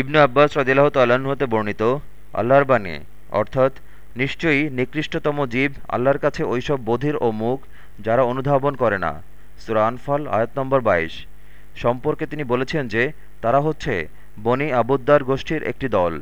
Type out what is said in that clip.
ইবনু আব্বাস রদিল্লাহ তাল্লাহ্ন হতে বর্ণিত, আল্লাহর বাণী, অর্থাৎ নিশ্চয়ই নিকৃষ্টতম জীব আল্লাহর কাছে ওইসব বধির ও মুখ যারা অনুধাবন করে না। সুরানফল আয়াত নম্বর বাইশ। সম্পর্কে তিনি বলেছেন যে তারা হচ্ছে বনি আবুদ্দার গোষ্ঠীর একটি দল।